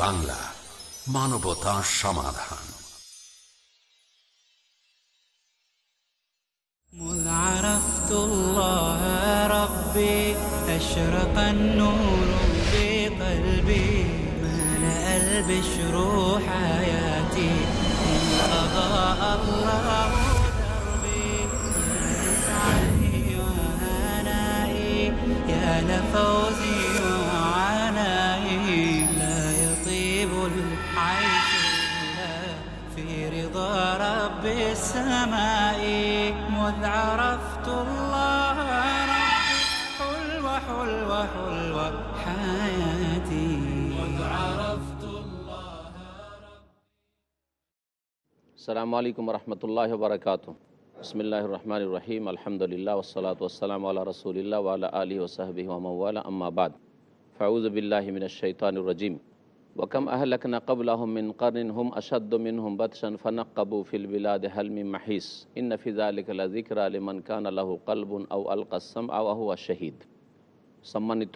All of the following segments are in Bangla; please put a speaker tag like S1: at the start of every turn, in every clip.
S1: পিস টিভি বাংলা মানবতা সমাধান
S2: مذ عرفت الله ربي أشرق النور في قلبي ملأ البشر حياتي إن أضاء الله دربي يا لسعدي وهنائي يا لفوزي السماء مذ عرفت الله حلوة حلوة حلوة حياتي. مذ عرفت الله السلام عليكم ورحمة الله وبركاته. بسم الله
S3: الرحمن الرحيم. الحمد لله والصلاة والسلام على رسول الله وعلى آله وصحبه ومن والہ أما بعد فأعوذ بالله من الشيطان الرجيم. ওয়াকাম আহলাকনা কবলাহুম মিন কারিন হুম আসাদ্দ মিন হুম বদশান ফানাক্কাবু ফিল বিলাদ মাহিস ইন্না ফিজা আলিকাল্লা জিকরা আলিমান কান কালবুন আউ আল কাসম আহুয়া শহীদ সম্মানিত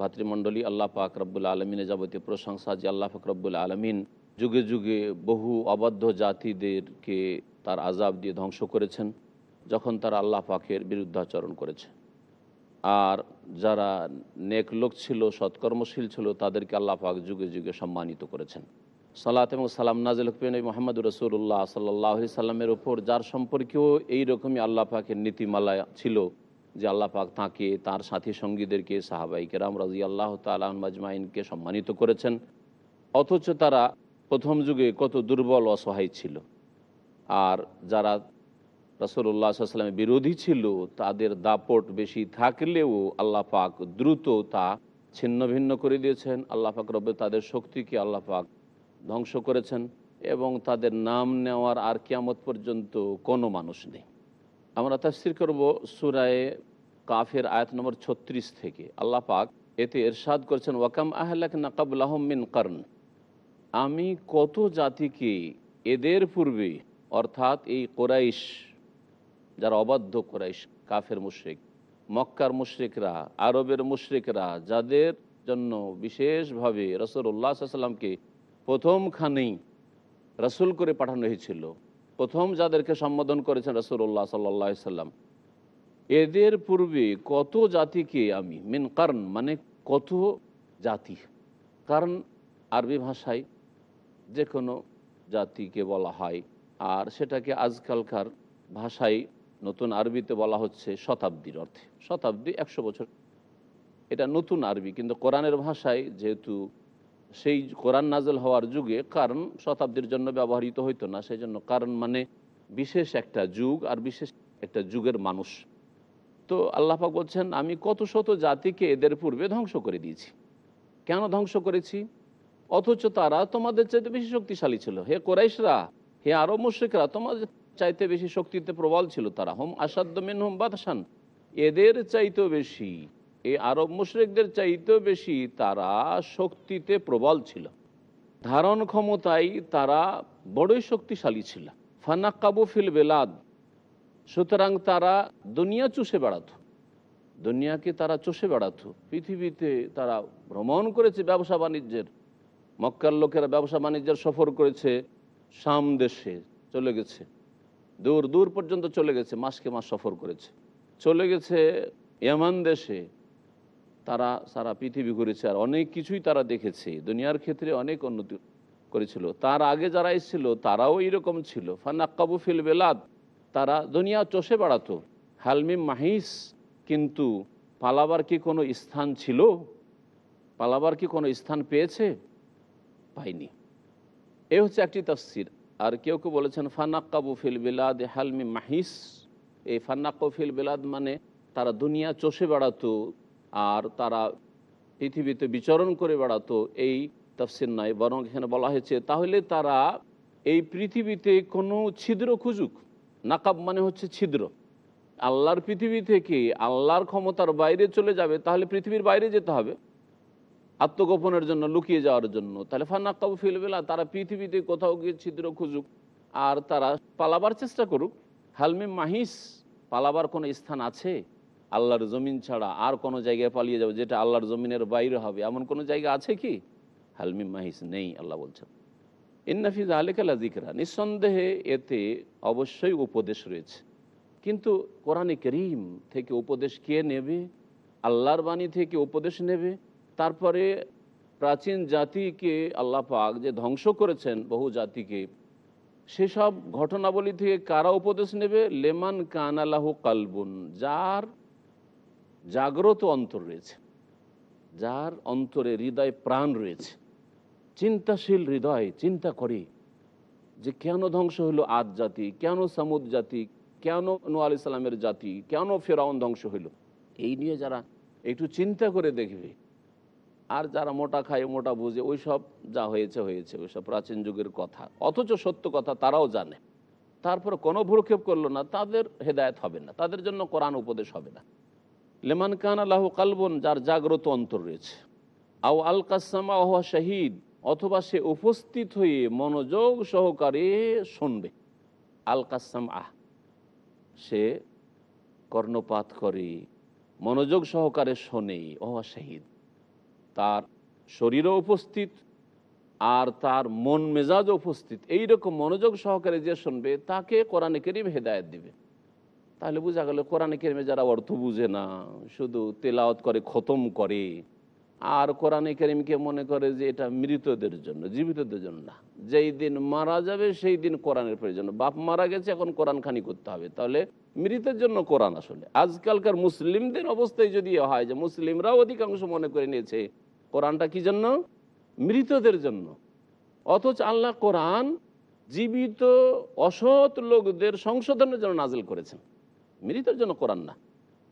S3: ভাতৃমণ্ডলী, আল্লাহ পাক রব্বুল আলমিনের যাবতীয় প্রশংসা যে আল্লাহ পাক রব্বুল আলমিন যুগে যুগে বহু অবাধ্য জাতিদেরকে তার আজাব দিয়ে ধ্বংস করেছেন, যখন তারা আল্লাহ পাকের বিরুদ্ধাচরণ করেছে। আর যারা নেক লোক ছিল, সৎকর্মশীল ছিল, তাদেরকে আল্লাহ পাক যুগে যুগে সম্মানিত করেছেন। সালাত এবং সালাম নাজিল হুকমেন মোহাম্মদ রসুল্লাহ সাল্লাহ সাল্লামের ওপর যার সম্পর্কেও এই রকমই আল্লাহ পাকের নীতিমালা ছিল যে আল্লাহ পাক তাঁকে, তার সাথী সঙ্গীদেরকে সাহাবাইকে রাম রাজি আল্লাহ তালাহ মাজমাইনকে সম্মানিত করেছেন। অথচ তারা প্রথম যুগে কত দুর্বল, অসহায় ছিল। আর যারা রসুল্লাহ সাল্লামের বিরোধী ছিল, তাদের দাপট বেশি থাকলেও আল্লাহ পাক দ্রুত তা ছিন্ন ভিন্ন করে দিয়েছেন। আল্লাহ পাক রব্বে তাদের শক্তিকে আল্লাহ পাক ধ্বংস করেছেন এবং তাদের নাম নেওয়ার আর কিয়ামত পর্যন্ত কোনো মানুষ নেই। আমরা তাফসির করব সুরায়ে কাফের আয়াত নম্বর ছত্রিশ থেকে। আল্লাহ পাক এতে এরশাদ করেছেন, ওয়াকাম আহলাক নাকাবুল আহমিন কারণ। আমি কত জাতিকে এদের পূর্বে, অর্থাৎ এই কোরাইশ যারা অবাধ্য কোরাইশ, কাফের মুশ্রিক, মক্কার মুশ্রিকরা, আরবের মুশ্রিকরা, যাদের জন্য বিশেষভাবে রসুল্লাহ সাল্লামকে প্রথমখানেই রসুল করে পাঠানো হয়েছিল, প্রথম যাদেরকে সম্বোধন করেছেন রসুল্লাহ সাল্লাহ সাল্লাম এদের পূর্বে কত জাতিকে আমি, মেন কারণ মানে কত জাতি? কারণ আরবি ভাষায় যে কোনো জাতিকে বলা হয়, আর সেটাকে আজকালকার ভাষায় নতুন আরবিতে বলা হচ্ছে শতাব্দীর অর্থে। শতাব্দী একশো বছর। এটা নতুন আরবি, কিন্তু কোরআনের ভাষায় যেহেতু সেই কোরআন নাজল হওয়ার যুগে কারণ শতাব্দীর জন্য ব্যবহৃত হইতো না, সেই জন্য কারণ মানে বিশেষ একটা যুগ আর বিশেষ একটা যুগের মানুষ। তো আল্লাহাক বলছেন, আমি কত শত জাতিকে এদের পূর্বে ধ্বংস করে দিয়েছি। কেন ধ্বংস করেছি? অথচ তারা তোমাদের চাইতে বেশি শক্তিশালী ছিল। হে কোরাইশরা, হে আরব মুশ্রিকরা, তোমাদের চাইতে বেশি শক্তিতে প্রবল ছিল তারা হোম আসাদ্দ মেন হোম বাদশান। এদের চাইতেও বেশি এই আরব মুশ্রিকদের চাইতেও বেশি তারা শক্তিতে প্রবল ছিল। ধারণ ক্ষমতায় তারা বড়ই শক্তিশালী ছিল। ফানাক্কাবু ফিল বেলাদ, সুতরাং তারা দুনিয়া চুষে বেড়াতো। দুনিয়াকে তারা চষে বেড়াতো। পৃথিবীতে তারা ভ্রমণ করেছে ব্যবসা বাণিজ্যের। মক্কার লোকেরা ব্যবসা বাণিজ্যের সফর করেছে, শাম দেশে চলে গেছে। দূর দূর পর্যন্ত চলে গেছে, মাসকে মাস সফর করেছে। চলে গেছে ইয়ামান দেশে। তারা সারা পৃথিবী ঘুরেছে আর অনেক কিছুই তারা দেখেছে। দুনিয়ার ক্ষেত্রে অনেক উন্নতি করেছিল। তার আগে যারা এসেছিল, তারাও এইরকম ছিল। ফানাক্কাবু ফিল বেলাদ, তারা দুনিয়া চষে বেড়াতো। হালমি মাহিস কিন্তু পালাবার কি কোনো স্থান ছিল? পালাবার কি কোনো স্থান পেয়েছে? পাইনি। এ হচ্ছে একটি তফসির। আর কেউ কেউ বলেছেন, ফানাক্কাবু ফিল বিলাদ হালমি মাহিস। এই ফান্নাক্কু ফিল বিলাদ মানে তারা দুনিয়া চষে বেড়াতো আর তারা পৃথিবীতে বিচরণ করে বেড়াতো, এই তফসির নয়, বরং এখানে বলা হয়েছে, তাহলে তারা এই পৃথিবীতে কোনো ছিদ্র খুঁজুক। নাকাব মানে হচ্ছে ছিদ্র। আল্লাহর পৃথিবী থেকে আল্লাহর ক্ষমতার বাইরে চলে যাবে, তাহলে পৃথিবীর বাইরে যেতে হবে। আত্মগোপনের জন্য, লুকিয়ে যাওয়ার জন্য। তাহলে ফান্নাক্কাবু ফিলবেলা তারা পৃথিবীতে কোথাও গিয়ে ছিদ্র খুঁজুক, আর তারা পালাবার চেষ্টা করুক। হালমি মাহিস, পালাবার কোনো স্থান আছে? আল্লাহর জমিন ছাড়া আর কোনো জায়গায় পালিয়ে যাবে যেটা আল্লাহর জমিনের বাইরে হবে, এমন কোনো জায়গা আছে কি? হালমিম মাহিস নেই, আল্লাহ বলছেন। ইন্নাফিজ আলেকালা জিকরা নিঃসন্দেহে এতে অবশ্যই উপদেশ রয়েছে। কিন্তু কোরআনে করিম থেকে উপদেশ কে নেবে? আল্লাহর বাণী থেকে উপদেশ নেবে? তারপরে প্রাচীন জাতিকে আল্লাহ পাক যে ধ্বংস করেছেন বহু জাতিকে, সেসব ঘটনাবলী থেকে কারা উপদেশ নেবে? লেমান কান আল্লাহ কালবুন, যার জাগ্রত অন্তর রয়েছে, যার অন্তরে হৃদয় প্রাণ রয়েছে, চিন্তাশীল হৃদয় চিন্তা করে যে কেন ধ্বংস হলো আদ জাতি, কেন সামুদ জাতি, কেন নু আলি সাল্লামের জাতি, কেন ফেরাউন ধ্বংস হইল এই নিয়ে যারা একটু চিন্তা করে দেখবে আর যারা মোটা খায়, মোটা বুঝে ওই সব যা হয়েছে হয়েছে ওই সব প্রাচীন যুগের কথা। অথচ সত্য কথা তারাও জানে। তারপরে কোনো ভ্রুক্ষেপ করল না, তাদের হেদায়ত হবে না, তাদের জন্য কোরআন উপদেশ হবে না। লেমান কান আল্লাহ কালবন, যার জাগ্রত অন্তর রয়েছে। আও আল কাসামা ওহা শাহিদ, অথবা সে উপস্থিত হয়ে মনোযোগ সহকারে শুনবে। আল কাসাম আহ সে কর্ণপাত করে, মনোযোগ সহকারে শোনে ওহা শাহিদ। তার শরীরও উপস্থিত আর তার মন মেজাজ উপস্থিত। এই রকম মনোযোগ সহকারে যে শুনবে, তাকে কোরআনে করিম হেদায়ত দিবে। তাহলে বোঝা গেল, কোরআনে কেরিমে যারা অর্থ বুঝে না, শুধু তেলাওয়াত করে, খতম করে। আর কোরআনে কেরিমকে মনে করে যে এটা মৃতদের জন্য, জীবিতদের জন্য না। যেই দিন মারা যাবে, সেই দিন কোরআনের প্রয়োজন। বাপ মারা গেছে, এখন কোরআন খানি করতে হবে। তাহলে মৃতের জন্য কোরআন আসলে। আজকালকার মুসলিমদের অবস্থায় যদি হয়, যে মুসলিমরাও অধিকাংশ মনে করে নিয়েছে কোরআনটা কি জন্য? মৃতদের জন্য। অথচ আল্লাহ কোরআন জীবিত অসৎ লোকদের সংশোধনের জন্য নাজিল করেছেন। মৃতের জন্য কোরআন না।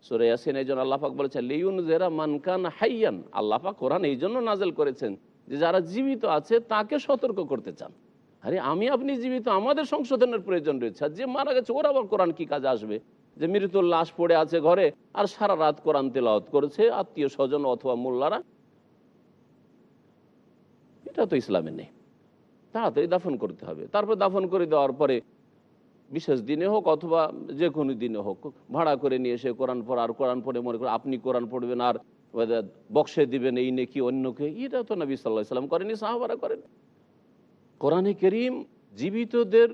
S3: সুরে ইয়াসিন এই জন্য আল্লাহাক বলেছেন লিউন জেরা মানকান হাইয়ান। আল্লাহাক কোরআন এই জন্য নাজেল করেছেন যে যারা জীবিত আছে তাকে সতর্ক করতে চান। আরে আমি আপনি জীবিত, আমাদের সংশোধনের প্রয়োজন রয়েছে। যে মারা গেছে, ওর আবার কোরআন কি কাজে আসবে? যে মৃত্যুর লাশ পড়ে আছে ঘরে, আর সারা রাত কোরআন তেলাওয়াত করেছে, আত্মীয় স্বজন অথবা মোল্লারা এটা তো ইসলামে নেই। তাড়াতাড়ি দাফন করতে হবে। তারপর দাফন করে দেওয়ার পরে বিশেষ দিনে হোক অথবা যে কোনো দিনে হোক, ভাড়া করে নিয়ে এসে কোরআন পড়া, আর কোরআন পড়ে মনে করে আপনি কোরআন পড়বেন আর বক্সে দিবেন এই নেকি অন্যকে এটা তো নবী সাল্লাহ সাল্লাম করেনি সাহাবারা করেন। কোরআনে করিম জীবিতদের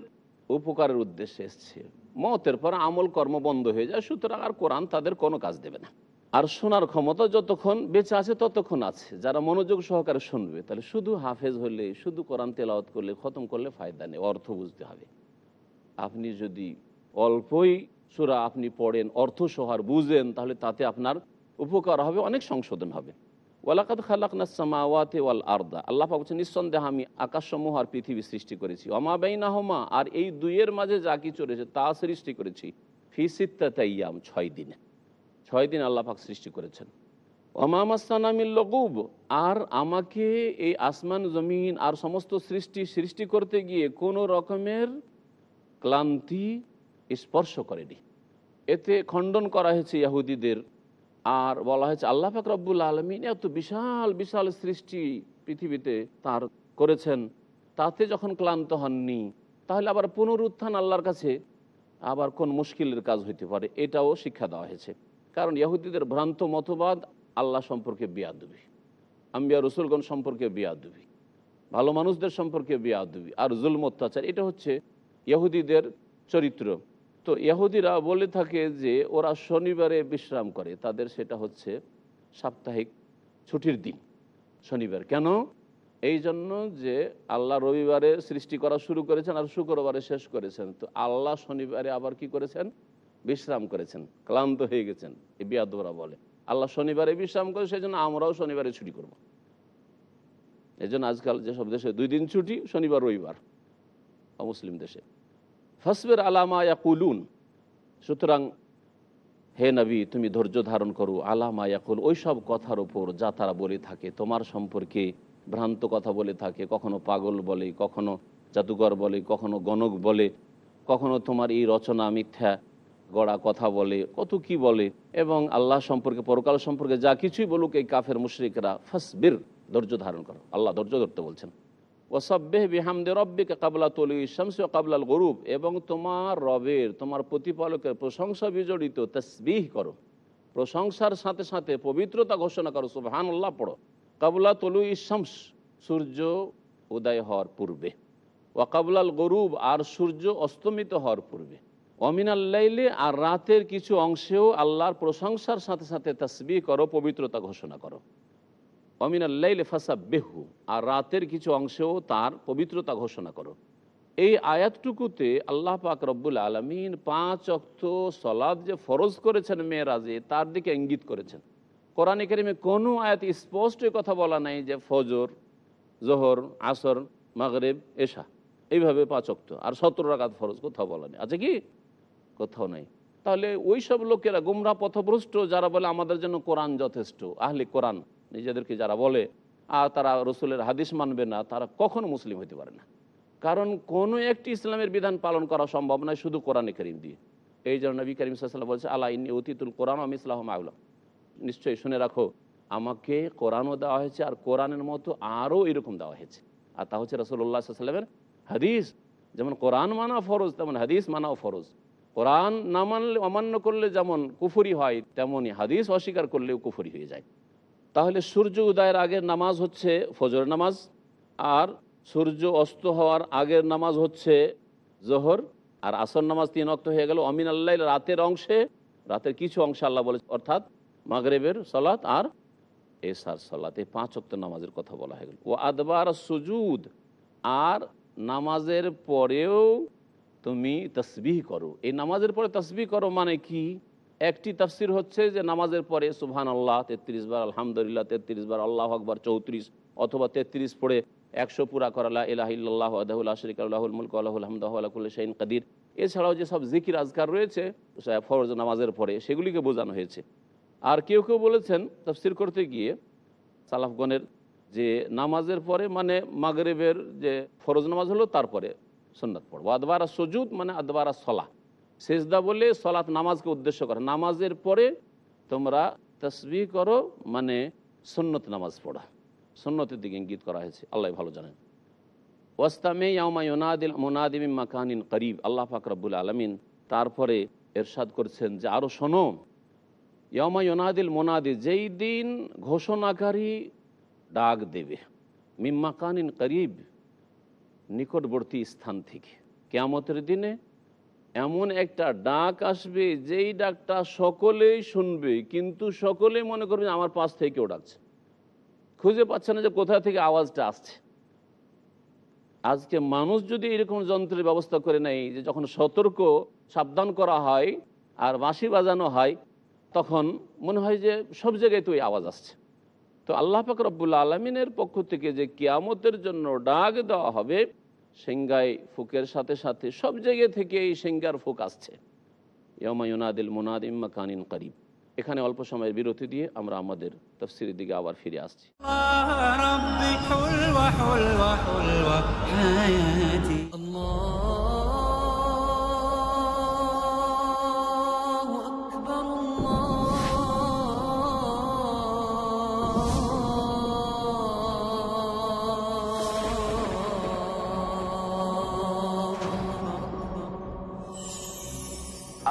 S3: উপকারের উদ্দেশ্যে এসছে। মতের পর আমল কর্ম বন্ধ হয়ে যায়, সুতরাং আর কোরআন তাদের কোনো কাজ দেবে না। আর শোনার ক্ষমতা যতক্ষণ বেঁচে আছে ততক্ষণ আছে। যারা মনোযোগ সহকারে শুনবে, তাহলে শুধু হাফেজ হলে, শুধু কোরআন তেলাওয়াত করলে, খতম করলে ফায়দা নেই, অর্থ বুঝতে হবে। আপনি যদি অল্পই সুরা আপনি পড়েন, অর্থ সহার বুঝেন, তাহলে তাতে আপনার উপকার হবে, অনেক সংশোধন হবে। ওয়ালাকাত খালাকনা সামাওয়াতে ওয়াল আর্দা, আল্লাহ বলছেন, নিঃসন্দেহে আমি আকাশসমূহ আর পৃথিবী সৃষ্টি করেছি। অমাবাইনাহমা আর এই দুইয়ের মাঝে যা কিছু রয়েছে, তা সৃষ্টি করেছি। ফিসিত্তাইয়াম ছয় দিনে। ছয় দিন আল্লাহ পাক সৃষ্টি করেছেন। অমামাস্তানামিল লকুব আর আমাকে এই আসমান, জমিন আর সমস্ত সৃষ্টি সৃষ্টি করতে গিয়ে কোনো রকমের ক্লান্তি স্পর্শ করেনি। এতে খণ্ডন করা হয়েছে ইয়াহুদিদের। আর বলা হয়েছে, আল্লাহ পাক রব্বুল আলমিন এত বিশাল বিশাল সৃষ্টি পৃথিবীতে তার করেছেন, তাতে যখন ক্লান্ত হননি, তাহলে আবার পুনরুত্থান আল্লাহর কাছে আবার কোন মুশকিলের কাজ হইতে পারে, এটাও শিক্ষা দেওয়া হয়েছে। কারণ ইয়াহুদিদের ভ্রান্ত মতবাদ আল্লাহ সম্পর্কে বিয়াদুবি। আম্বিয়া রসুলগণ সম্পর্কে বিয়াদুবি। ভালো মানুষদের সম্পর্কে বিয়াদুবি আর জুলম অত্যাচার, এটা হচ্ছে ইহুদিদের চরিত্র। তো ইহুদিরা বলে থাকে যে ওরা শনিবারে বিশ্রাম করে, তাদের সেটা হচ্ছে সাপ্তাহিক ছুটির দিন, শনিবার। কেন? এই জন্য যে আল্লাহ রবিবারে সৃষ্টি করা শুরু করেছেন আর শুক্রবারে শেষ করেছেন। তো আল্লাহ শনিবারে আবার কি করেছেন? বিশ্রাম করেছেন, ক্লান্ত হয়ে গেছেন, এই বিয়াদরা বলে। আল্লাহ শনিবারে বিশ্রাম করে সেই জন্য আমরাও শনিবারে ছুটি করব। এই জন্য আজকাল যেসব দেশে দুই দিন ছুটি, শনিবার, রবিবার মুসলিম দেশে। ফসবের আলামা ইয়াকুলুন, সুতরাং, হে নবী, তুমি ধৈর্য ধারণ করো আলামা ইয়াকুল, ওই সব কথার ওপর যা তারা বলে থাকে, তোমার সম্পর্কে ভ্রান্ত কথা বলে থাকে, কখনো পাগল বলে, কখনো জাদুঘর বলে, কখনো গণক বলে, কখনো তোমার এই রচনা মিথ্যা গড়া কথা বলে, কত কি বলে, এবং আল্লাহ সম্পর্কে, পরকাল সম্পর্কে যা কিছুই বলুক এই কাফের মুশরিকরা, ফসবির, ধৈর্য ধারণ করো। আল্লাহ ধৈর্য ধরতে বলছেন। ওসব্বেহ বিহামদে রব্বিকে কাবলা তলি শামস কাবলাল গরুব, এবং তোমার রবের, তোমার প্রতিপালকের প্রশংসা বিজড়িত তসবিহ করো। প্রশংসার সাথে সাথে পবিত্রতা ঘোষণা করো সুবহান আল্লাহ পড়ো। কাবলা তলু ইসামস সূর্য উদয় হওয়ার পূর্বে। ওয়াকাবুলাল গরুব, আর সূর্য অস্তমিত হওয়ার পূর্বে। অমিনাল্লাইলে আর রাতের কিছু অংশেও আল্লাহর প্রশংসার সাথে সাথে তসবি করো, পবিত্রতা ঘোষণা করো। অমিনাল্লাইলে ফাসা বেহু আর রাতের কিছু অংশেও তার পবিত্রতা ঘোষণা করো। এই আয়াতটুকুতে আল্লাহ পাক রব্বুল আলমিন পাঁচ অক্ত সলাদ যে ফরজ করেছেন মেয়েরাজে, তার দিকে ইঙ্গিত করেছেন। কোরআন কেরিমে কোনো আয়াত স্পষ্ট কথা বলা নাই যে ফজর, জোহর, আসর, মাগরেব, এশা। এইভাবে পাঁচ অক্ত আর সতেরো রাকাত ফরজ কোথাও বলা নেই। আছে কি? কোথাও নেই। তাহলে ওই সব লোকেরা গুমরা পথভ্রষ্ট, যারা বলে আমাদের জন্য কোরআন যথেষ্ট, আহলে কোরআন, নিজেদেরকে যারা বলে, আর তারা রসুলের হাদিস মানবে না, তারা কখনো মুসলিম হতে পারে না। কারণ কোনো একটি ইসলামের বিধান পালন করা সম্ভব নয় শুধু কোরআনে করিম দিয়ে। এই জন্য নবী করিম সাল্লাম বলছে আল্লাহ ইন্নি অতিতুল কোরআন আমি ইসলাম আউলাম নিশ্চয়ই শুনে রাখো, আমাকে কোরআনও দেওয়া হয়েছে আর কোরআনের মতো আরও এরকম দেওয়া হয়েছে। আর তা হচ্ছে রসুল্লাহ সাল্লামের হাদিস। যেমন কোরআন মানা ফরজ, তেমন হাদিস মানাও ফরজ। কোরআন না মানলে, অমান্য করলে যেমন কুফুরি হয় তেমনই হাদিস অস্বীকার করলেও কুফুরি হয়ে যায়। তাহলে সূর্য উদয়ের আগের নামাজ হচ্ছে ফজর নামাজ, আর সূর্য অস্ত হওয়ার আগের নামাজ হচ্ছে জোহর, আর আসর নামাজ তিন অক্ত হয়ে গেল। অমিন আল্লাহ রাতের অংশে, রাতের কিছু অংশে আল্লাহ বলে অর্থাৎ মাগরেবের সলাৎ আর এসার সলাৎ, এই পাঁচ অক্ত নামাজের কথা বলা হয়ে গেল। ও আদবার সুজুদ, আর নামাজের পরেও তুমি তসবিহ করো। এই নামাজের পরে তসবিহ করো মানে কি? একটি তফসির হচ্ছে যে নামাজের পরে সুবহান আল্লাহ তেত্রিশ বার আলহামদুলিল্লাহ, তেত্রিশ বার আল্লাহ আকবর, চৌত্রিশ অথবা তেত্রিশ পড়ে একশো পুরা করালা ইলাহিল্লাহ আদাহুল আশরিক আল্লাহুল মুলক আল্লাহুল হামদাহ আল্লাহুল শাহিন কাদির। এছাড়াও যে সব জিকির আজকার রয়েছে ফরজ নামাজের পরে সেগুলিকে বোঝানো হয়েছে। আর কেউ কেউ বলেছেন তফসির করতে গিয়ে সালাফগণের যে নামাজের পরে মানে মাগরেবের যে ফরজ নামাজ হলো তারপরে। সন্ন্যত পড়ব। আদবারা সজুদ মানে আদবারা সলা সেজদা বলে সলাৎ নামাজকে উদ্দেশ্য করে। নামাজের পরে তোমরা তসবি করো মানে সন্নত নামাজ পড়া। সন্ন্যতের দিকে ইঙ্গিত করা হয়েছে। আল্লাহ ভালো জানেন। ওয়াস্তামে ইয়ামা ইউনাদিল মোনাদিম মাকানিন করিব। আল্লাহ ফাকরাবুল আলমিন তারপরে এরশাদ করছেন যে আরও শোনো ইয়মা ইউনাদিল মোনাদি যেই দিন ঘোষণাকারী ডাক দেবে। মিম্মাকানিন করিব নিকটবর্তী স্থান থেকে। কেয়ামতের দিনে এমন একটা ডাক আসবে, যেই ডাকটা সকলেই শুনবে, কিন্তু সকলেই মনে করবে আমার পাশ থেকে কেউ ডাকছে। খুঁজে পাচ্ছে না যে কোথা থেকে আওয়াজটা আসছে। আজকে মানুষ যদি এরকম যন্ত্রের ব্যবস্থা করে নেয়, যে যখন সতর্ক, সাবধান করা হয় আর বাঁশি বাজানো হয়, তখন মনে হয় যে সব জায়গায় তো আওয়াজ আসছে। তো আল্লাহ পাক রব্বুল আলমিনের পক্ষ থেকে যে কিয়ামতের জন্য ডাক দেওয়া হবে সেঙ্গায় ফুকের সাথে সাথে সব জায়গা থেকে এই সেঙ্গার ফুক আসছে। ইয়মায়ুনাদিল মোনাদ ইম্মা কানিন করিব। এখানে অল্প সময়ের বিরতি দিয়ে আমরা আমাদের তফসিরের দিকে আবার ফিরে আসছি।
S4: আল্লাহ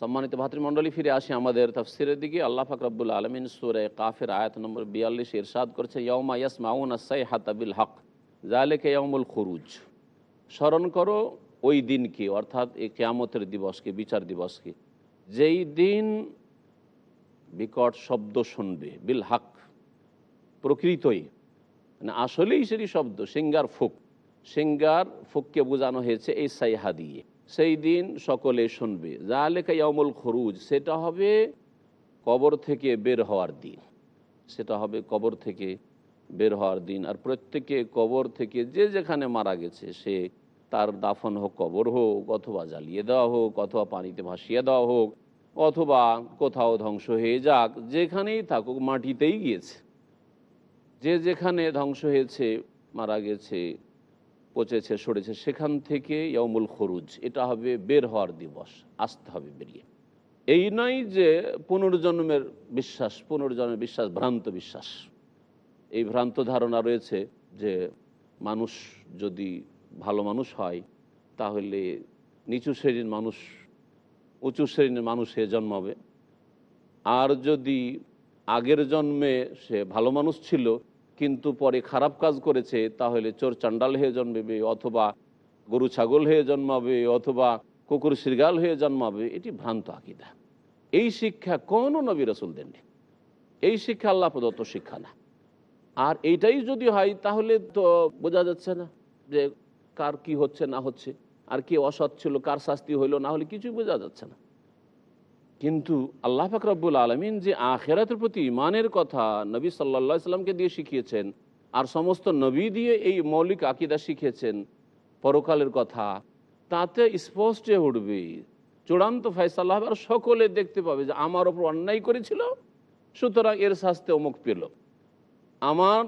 S3: সম্মানিত ভাতৃমণ্ডলী, ফিরে আসি আমাদের তফসিরের দিকে। আল্লাহ ফাকরাবুল আলমিন সুরে কাফের আয়াত নম্বর বিয়াল্লিশ ইরশাদ করছে ইয়মা ইয়াস মাউন আসাই হাতাবিল হক জালেকে ইয়মুল খুরুজ। স্মরণ করো ওই দিনকে, অর্থাৎ এই কেয়ামতের দিবসকে, বিচার দিবসকে। যেই দিন বিকট শব্দ শুনবে, বিল হক, প্রকৃতই। মানে আসলেই সেটি শব্দ, সিঙ্গার ফুক। সিঙ্গার ফুককে বোঝানো হয়েছে এই সাইহা দিয়ে। সেই দিন সকলে শুনবে। যা লেখা ইয়ামুল খরুজ, সেটা হবে কবর থেকে বের হওয়ার দিন। সেটা হবে কবর থেকে বের হওয়ার দিন। আর প্রত্যেকে কবর থেকে যে যেখানে মারা গেছে, সে তার দাফন হোক, কবর হোক, অথবা জ্বালিয়ে দেওয়া হোক, অথবা পানিতে ভাসিয়ে দেওয়া হোক, অথবা কোথাও ধ্বংস হয়ে যাক, যেখানেই থাকুক, মাটিতেই গিয়েছে। যে যেখানে ধ্বংস হয়েছে, মারা গেছে পচেছে সরেছে সেখান থেকে ইয়মুল খরুজ, এটা হবে বের হওয়ার দিবস, আসতে হবে বেরিয়ে। এই নয় যে পুনর্জন্মের বিশ্বাস পুনর্জন্মের বিশ্বাস, ভ্রান্ত বিশ্বাস। এই ভ্রান্ত ধারণা রয়েছে যে মানুষ যদি ভালো মানুষ হয়, তাহলে নিচু শ্রেণির মানুষ, উঁচু শ্রেণির মানুষ হয়ে জন্মাবে। আর যদি আগের জন্মে সে ভালো মানুষ ছিল কিন্তু পরে খারাপ কাজ করেছে, তাহলে চোর চান্ডাল হয়ে জন্মাবে, অথবা গরু ছাগল হয়ে জন্মাবে, অথবা কুকুর শৃগাল হয়ে জন্মাবে, এটি ভ্রান্ত আকিদা। এই শিক্ষা কোনো নবী রসুল দেননি। এই শিক্ষা আল্লাহ প্রদত্ত শিক্ষা না। আর এইটাই যদি হয়, তাহলে তো বোঝা যাচ্ছে না যে কার কি হচ্ছে, না হচ্ছে, আর কে অসৎ ছিল, কার শাস্তি হইল, না হলে কিছুই বোঝা যাচ্ছে না। কিন্তু আল্লাহ ফাকরাবুল আলমিন যে আখেরাতের প্রতি ইমানের কথা নবী সাল্লা সাল্লামকে দিয়ে শিখিয়েছেন আর সমস্ত নবী দিয়ে এই মৌলিক আকিদা শিখিয়েছেন পরকালের কথা, তাতে স্পষ্ট উঠবে। চূড়ান্ত ফয়সাল্লাহ হবে আর সকলে দেখতে পাবে যে আমার ওপর অন্যায় করেছিল, সুতরাং এর শাস্তি অমুক পেল। আমার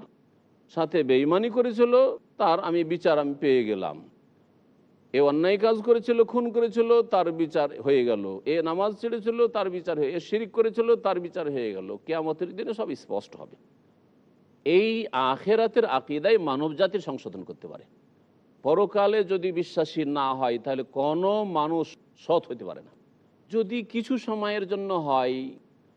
S3: সাথে বেইমানি করেছিল, তার আমি বিচার আমি পেয়ে গেলাম। এ অন্যায় কাজ করেছিল, খুন করেছিল, তার বিচার হয়ে গেল। এ নামাজ ছেড়েছিল, তার বিচার হয়ে, এ শিরিক করেছিল, তার বিচার হয়ে গেল। কেয়ামতের দিনে সব স্পষ্ট হবে। এই আখেরাতের আকিদাই মানব জাতির সংশোধন করতে পারে। পরকালে যদি বিশ্বাসী না হয়, তাহলে কোনো মানুষ সৎ হতে পারে না। যদি কিছু সময়ের জন্য হয়,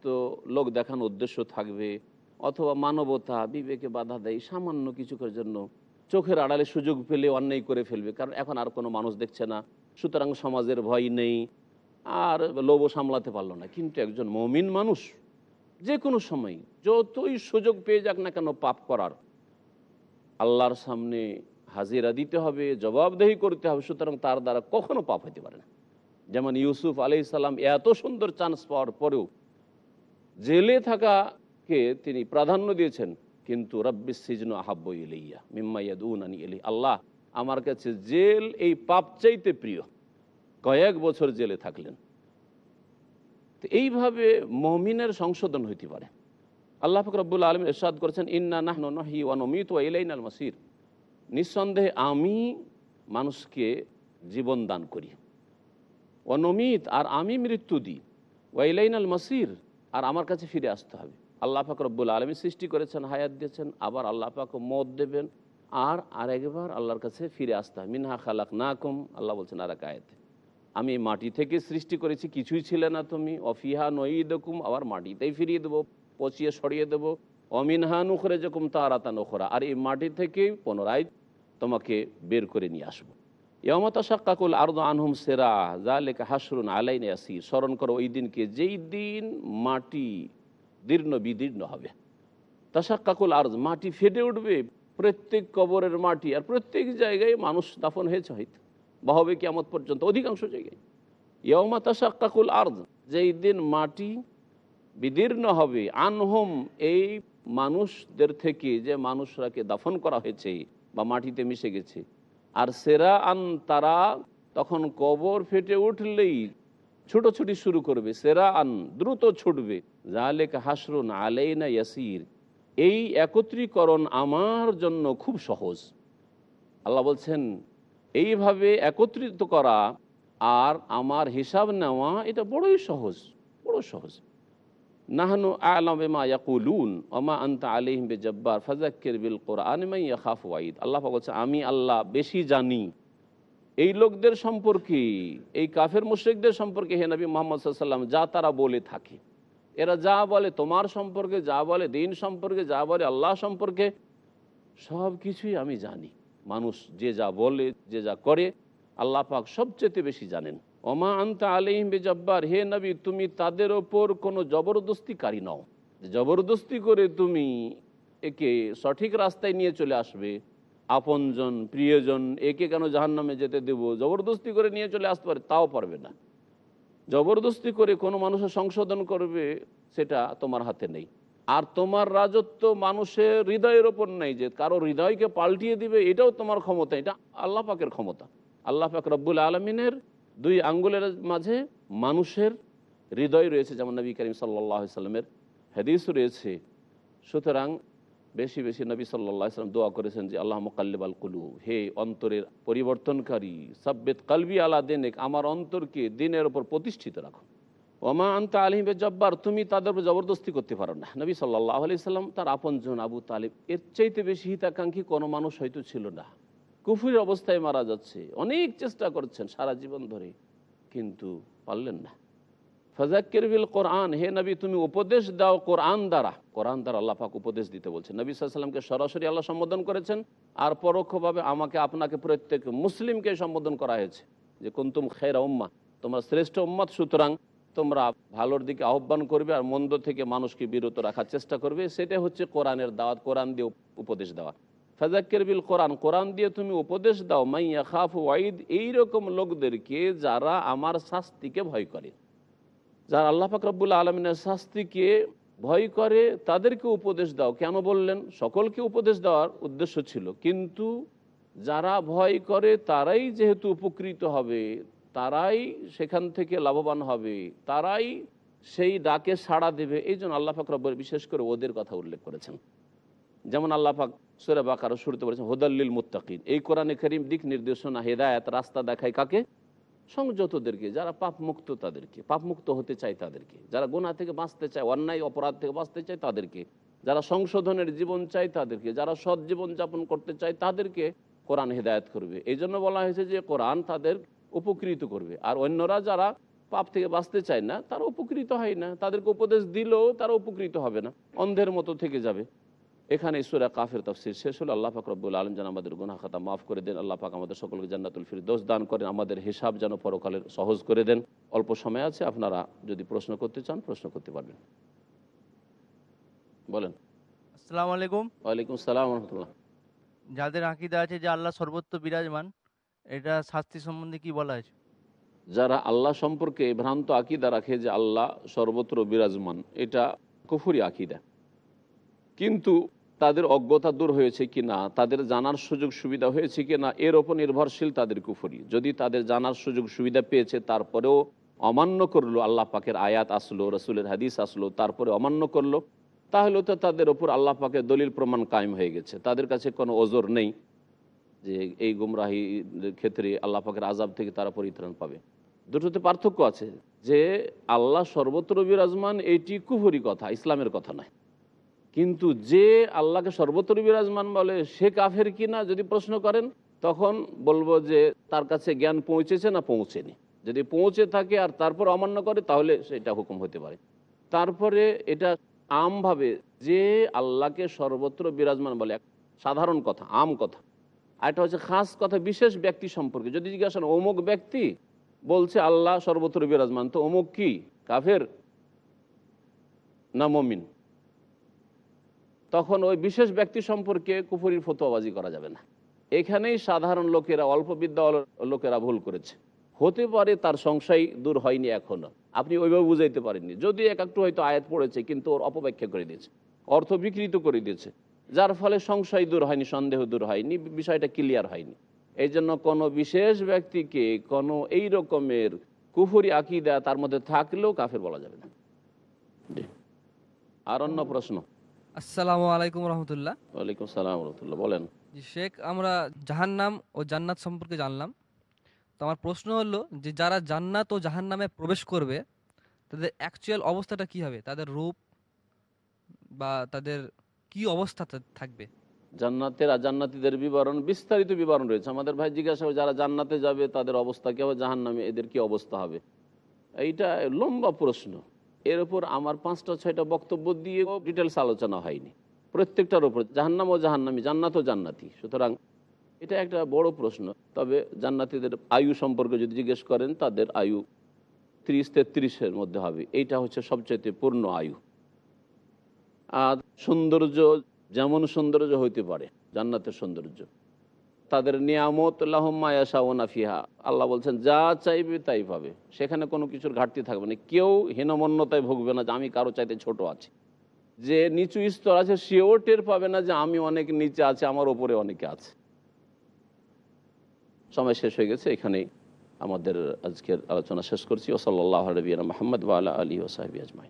S3: তো লোক দেখানোর উদ্দেশ্য থাকবে, অথবা মানবতা, বিবেকে বাধা দেয়, সামান্য কিছুকের জন্য চোখের আড়ালে সুযোগ পেলে অন্যায় করে ফেলবে। কারণ এখন আর কোনো মানুষ দেখছে না। সুতরাং সমাজের ভয় নেই। আর লোভও সামলাতে পারল না। কিন্তু একজন মমিন মানুষ যে কোনো সময় যতই সুযোগ পেয়ে যাক না কেন পাপ করার, আল্লাহর সামনে হাজিরা দিতে হবে, জবাবদেহি করতে হবে। সুতরাং তার দ্বারা কখনো পাপ হতে পারে না। যেমন ইউসুফ আলি সাল্লাম এত সুন্দর চান্স পাওয়ার পরেও জেলে থাকাকে তিনি প্রাধান্য দিয়েছেন। কিন্তু রব্বিস সিজন আহাব্ব ইলাইয়া মিম্মাইয়াদুন আনি এলি আল্লাহ আমার কাছে জেল এই পাপ চাইতে প্রিয়। কয়েক বছর জেলে থাকলেন। তো এইভাবে মমিনের সংশোধন হইতে পারে। আল্লাহ ফকরবুল আলম এরশাদ করেছেন, ইন্না নাহন নাহি ওয়ানমিত ও ইলাইন আল মাসির। নিঃসন্দেহে আমি মানুষকে জীবন দান করি। অনমিত আর আমি মৃত্যু দিই। ওয়াইলাইন আল মাসির, আর আমার কাছে ফিরে আসতে হবে। আল্লাহ পাক রব্বুল আলমী সৃষ্টি করেছেন, হায়াত দিয়েছেন, আবার আল্লাহ পাক মদ দেবেন। আর আরেকবার আল্লাহর কাছে ফিরে আসতে হয়। মিনহা খালাক না কম আল্লাহ বলছেন আর এক আয়াতে। আমি মাটি থেকে সৃষ্টি করেছি, কিছুই ছিলে না তুমি। অফিহা নই দেখুম আবার মাটিতেই ফিরিয়ে দেবো, পচিয়ে সরিয়ে দেবো। অমিনহা নুখরে যকুম তারাতা নখরা আর এই মাটি থেকেই পুনরায় তোমাকে বের করে নিয়ে আসব। ইয়মতাশাক্কাকুল আর্দ আনহুম সেরা যা লেখা হাসরুন আলাইন আসি স্মরণ করো, ওই দিনকে যেই দিন মাটি দীর্ণ বিদীর্ণ হবে। তাশাক্কাকুল আর্দ, মাটি ফেটে উঠবে, প্রত্যেক কবরের মাটি আর প্রত্যেক জায়গায় মানুষ দাফন হয়েছে হয়তো। বা হবে কেমত পর্যন্ত, অধিকাংশ জায়গায়। ইয়মা তাসাক্কাকুল আর্দ, যেই দিন মাটি বিদীর্ণ হবে, আনহোম, এই মানুষদের থেকে যে মানুষরাকে দাফন করা হয়েছে বা মাটিতে মিশে গেছে। আর সেরা আন তারা তখন কবর ফেটে উঠলেই ছুটোছুটি শুরু করবে সেরা আন দ্রুত ছুটবে। জালেক হাসরুন আলাইনা ইয়াসির। এই একত্রীকরণ আমার জন্য খুব সহজ। আল্লাহ বলছেন, এইভাবে একত্রিত করা আর আমার হিসাব নেওয়া, এটা বড়ই সহজ বড় সহজ। নাহনু আলম ইয়াকুলুন, ওমা আন্তা আলিহিম বে জব্বার ফাজাক্কির বিল কোরআন মাই ইয়াখাফ ওয়াইদ আল্লাহ বলছে, আমি আল্লাহ বেশি জানি। এই লোকদের সম্পর্কে, এই কাফের মুশ্রিকদের সম্পর্কে হে নবী মোহাম্মদ সাল্লাম যা তারা বলে থাকে। এরা যা বলে তোমার সম্পর্কে, যা বলে দিন সম্পর্কে, যা বলে আল্লাহ সম্পর্কে, সব কিছুই আমি জানি। মানুষ যে যা বলে, যে যা করে, আল্লাহ পাক সবচেয়ে বেশি জানেন। ওমা আন্তা আলিম বেজব্বার, হে নবী, তুমি তাদের ওপর কোনো জবরদস্তিকারী নও। জবরদস্তি করে তুমি একে সঠিক রাস্তায় নিয়ে চলে আসবে আপনজন, প্রিয়জন, একে কেন জাহান্নামে যেতে দেব? জবরদস্তি করে নিয়ে চলে আসতে পারে, তাও পারবে না। জবরদস্তি করে কোনো মানুষের সংশোধন করবে, সেটা তোমার হাতে নেই। আর তোমার রাজত্ব মানুষের হৃদয়ের ওপর নেই যে কারও হৃদয়কে পাল্টিয়ে দিবে, এটাও তোমার ক্ষমতা, এটা আল্লাহ পাকের ক্ষমতা। আল্লাহ পাক রব্বুল আলমিনের দুই আঙ্গুলের মাঝে মানুষের হৃদয় রয়েছে, যেমন নবী করিম সাল্লাহ সাল্লামের হাদিস রয়েছে। সুতরাং বেশি বেশি নবী সাল্লাম দোয়া করেছেন যে, আল্লাহ মোকাল্লিব আল কুলু হে অন্তরের পরিবর্তনকারী, সাব্বেত কালবি আলা দেনেক, আমার অন্তরকে দিনের ওপর প্রতিষ্ঠিত রাখো। ওমা আন্তা আলিমে জব্বার তুমি তাদের উপর জবরদস্তি করতে পারো না। নবী সাল্লাহ আলি সাল্লাম, তার আপনজন আবু তালিব, এর চাইতে বেশি হিতাকাঙ্ক্ষী কোনো মানুষ হয়তো ছিল না। কুফুরের অবস্থায় মারা যাচ্ছে, অনেক চেষ্টা করছেন সারা জীবন ধরে, কিন্তু পারলেন না। ফাজাক্কির বিল কোরআন, হে নবী, তুমি উপদেশ দাও কোরআন দ্বারা। কোরআন দ্বারা আল্লাপাক উপদেশ দিতে বলছেন। নবী সাল্লামকে সরাসরি আল্লাহ সম্বোধন করেছেন আর পরোক্ষভাবে আমাকে, আপনাকে, প্রত্যেক মুসলিমকে সম্বোধন করা হয়েছে যে, কুন্তুম খের উম্মা তোমার শ্রেষ্ঠ উম্মত সুতরাং তোমরা ভালোর দিকে আহ্বান করবে আর মন্দ থেকে মানুষকে বিরত রাখার চেষ্টা করবে। সেটা হচ্ছে কোরআনের দাওয়াত, কোরআন দিয়ে উপদেশ দেওয়া। ফাজাক্কির বিল কোরআন কোরআন দিয়ে তুমি উপদেশ দাও মাইয়া খাফ ওয়াইদ এইরকম লোকদেরকে যারা আমার শাস্তিকে ভয় করে। যারা আল্লাহ ফাকরাবুল্লা আলমিনের শাস্তিকে ভয় করে, তাদেরকে উপদেশ দাও। কেন বললেন? সকলকে উপদেশ দেওয়ার উদ্দেশ্য ছিল। কিন্তু যারা ভয় করে, তারাই যেহেতু উপকৃত হবে, তারাই সেখান থেকে লাভবান হবে, তারাই সেই ডাকে সাড়া দেবে এই জন্য আল্লাহ ফাকরাব্বর বিশেষ করে ওদের কথা উল্লেখ করেছেন। যেমন আল্লাহ পাক সুরে বাকারও শুরুতে বলেছেন হোদাল্লিল মুত্তাকিন। এই কোরআনে করিম দিক নির্দেশনা, হেদায়ত, রাস্তা দেখায় কাকে? সংযতদেরকে, যারা পাপ মুক্ত তাদেরকে পাপ মুক্ত হতে চায় তাদেরকে, যারা গোনা থেকে বাঁচতে চায়, অন্যায়, অপরাধ থেকে বাঁচতে চায় তাদেরকে, যারা সংশোধনের জীবন চায় তাদেরকে, যারা সৎ জীবন যাপন করতে চায় তাদেরকে কোরআন হেদায়ত করবে। এই জন্য বলা হয়েছে যে কোরআন তাদের উপকৃত করবে। আর অন্যরা যারা পাপ থেকে বাঁচতে চায় না, তারা উপকৃত হয় না। তাদেরকে উপদেশ দিলেও তারা উপকৃত হবে না। অন্ধের মতো থেকে যাবে। এখানে সুরা কাফের তফসির শেষ হলো। আল্লাহ পাক রব্বুল আলম যেন আমাদের গুনাহ খাতা মাফ করে দেন। আল্লাহ পাক আমাদের সকলকে জান্নাতুল ফিরদৌস দান করেন। আমাদের হিসাব যেন পরকালের সহজ করে দেন। অল্প সময় আছে আপনারা যদি প্রশ্ন করতে চান প্রশ্ন করতে পারবেন। বলেন।
S5: আসসালামু আলাইকুম।
S3: ওয়ালাইকুম সালাম রহমতুল্লাহ।
S5: যাদের আকিদা আছে যে আল্লাহ সর্বত্র বিরাজমান এটা শাস্তি সম্বন্ধে কি বলা হয়েছে?
S3: যারা আল্লাহ সম্পর্কে ভ্রান্ত আকিদা রাখে যে আল্লাহ সর্বত্র বিরাজমান এটা কুফুরি আকিদা। কিন্তু তাদের অজ্ঞতা দূর হয়েছে কি না, তাদের জানার সুযোগ সুবিধা হয়েছে কি না, এর ওপর নির্ভরশীল তাদের কুফরি। যদি তাদের জানার সুযোগ সুবিধা পেয়েছে, তারপরেও অমান্য করল, আল্লাহ পাকের আয়াত আসলো, রসুলের হাদিস আসলো, তারপরে অমান্য করল, তাহলে তো তাদের ওপর আল্লাহ পাকের দলিল প্রমাণ কায়েম হয়ে গেছে। তাদের কাছে কোনো ওজোর নেই যে এই গুমরাহি ক্ষেত্রে আল্লাহ পাকের আজাব থেকে তারা পরিত্রাণ পাবে। দুটোতে পার্থক্য আছে যে আল্লাহ সর্বত্র বিরাজমান এইটি কুফরি কথা, ইসলামের কথা নয়। কিন্তু যে আল্লাহকে সর্বত্র বিরাজমান বলে, সে কাফের কি না? যদি প্রশ্ন করেন, তখন বলব যে তার কাছে জ্ঞান পৌঁছেছে না পৌঁছেনি। যদি পৌঁছে থাকে আর তারপর অমান্য করে, তাহলে সেটা হুকুম হতে পারে। তারপরে এটা আমভাবে যে আল্লাহকে সর্বত্র বিরাজমান বলে, এক সাধারণ কথা, আম কথা। আর এটা হচ্ছে খাস কথা, বিশেষ ব্যক্তি সম্পর্কে। যদি জিজ্ঞাসা অমুক ব্যক্তি? বলছে, আল্লাহ সর্বত্র বিরাজমান। তো অমুক কি? কাফের? না, মমিন। তখন ওই বিশেষ ব্যক্তি সম্পর্কে কুফুরির ফতোয়াবাজি করা যাবে না। এখানেই সাধারণ লোকেরা, অল্প বিদ্যা লোকেরা ভুল করেছে। হতে পারে তার সংশয় দূর হয়নি এখনও। আপনি ওইভাবে বুঝাইতে পারেননি। যদি এক একটু হয়তো আয়াত পড়েছে, কিন্তু ওর অপব্যাখ্যা করে দিয়েছে, অর্থ বিকৃত করে দিয়েছে, যার ফলে সংশয় দূর হয়নি, সন্দেহ দূর হয়নি, বিষয়টা ক্লিয়ার হয়নি। এই জন্য কোনো বিশেষ ব্যক্তিকে কোনো এই রকমের কুফুরি আকিদা তার মধ্যে থাকলেও কাফের বলা যাবে না। আর অন্য প্রশ্ন?
S6: আসসালামু আলাইকুম রহমতুল্লাহ।
S3: ওয়ালাইকুম সালাম রহমতুল্লাহ বলেন।
S6: জি শেখ আমরা জাহান্নাম ও জান্নাত সম্পর্কে জানলাম। তো আমার প্রশ্ন হলো যে যারা জান্নাত ও জাহান্নামে প্রবেশ করবে তাদের অ্যাকচুয়াল অবস্থাটা কি হবে? তাদের রূপ বা তাদের কি অবস্থা থাকবে?
S3: জান্নাতের আর জান্নাতিদের বিবরণ বিস্তারিত বিবরণ রয়েছে। আমাদের ভাই জিজ্ঞাসা করে যারা জান্নাতে যাবে তাদের অবস্থা কি হবে? জাহান নামে এদের কি অবস্থা হবে? এইটা লম্বা প্রশ্ন। এর উপর আমার পাঁচটা, ছয়টা বক্তব্য দিয়ে ডিটেলস আলোচনা হয়নি। প্রত্যেকটার উপর, জাহান্নাম ও জাহান্নামি, জান্নাত ও জান্নাতি। সুতরাং এটা একটা বড় প্রশ্ন। তবে জান্নাতিদের আয়ু সম্পর্কে যদি জিজ্ঞেস করেন, তাদের আয়ু ত্রিশ তেত্রিশের মধ্যে হবে। এইটা হচ্ছে সবচাইতে পূর্ণ আয়ু। আর সৌন্দর্য, যেমন সৌন্দর্য হইতে পারে, জান্নাতের সৌন্দর্য। তাদের নিয়ামত লাহমায়াশা ও নাফিহা আল্লাহ বলছেন, যা চাইবে তাই পাবে। সেখানে কোনো কিছুর ঘাটতি থাকবে না। কেউ হীনমন্যতায় ভুগবে না যে আমি কারও চাইতে ছোট আছি। যে নিচু স্তর আছে, সেও টের পাবে না যে আমি অনেক নিচে আছে, আমার ওপরে অনেকে আছে। সময় শেষ হয়ে গেছে, এখানেই আমাদের আজকের আলোচনা শেষ করছি। ওসল্লাহ রবিনা মোহাম্মদ ওয়ালা আলী ওসাহাবি আজমাই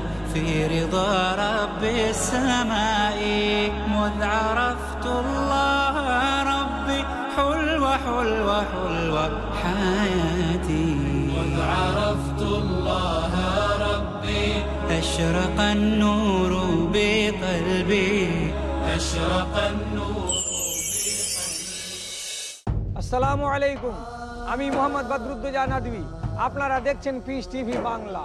S2: في رضا رب السماء مذ عرفت الله ربي حلوة حلوة حلوة حياتي مذ عرفت الله ربي أشرق النور بقلبي أشرق النور
S7: আসসালামু আলাইকুম আমি মোহাম্মদ বদরুদ্দোজা নাদবি আপনারা দেখছেন পিস টিভি বাংলা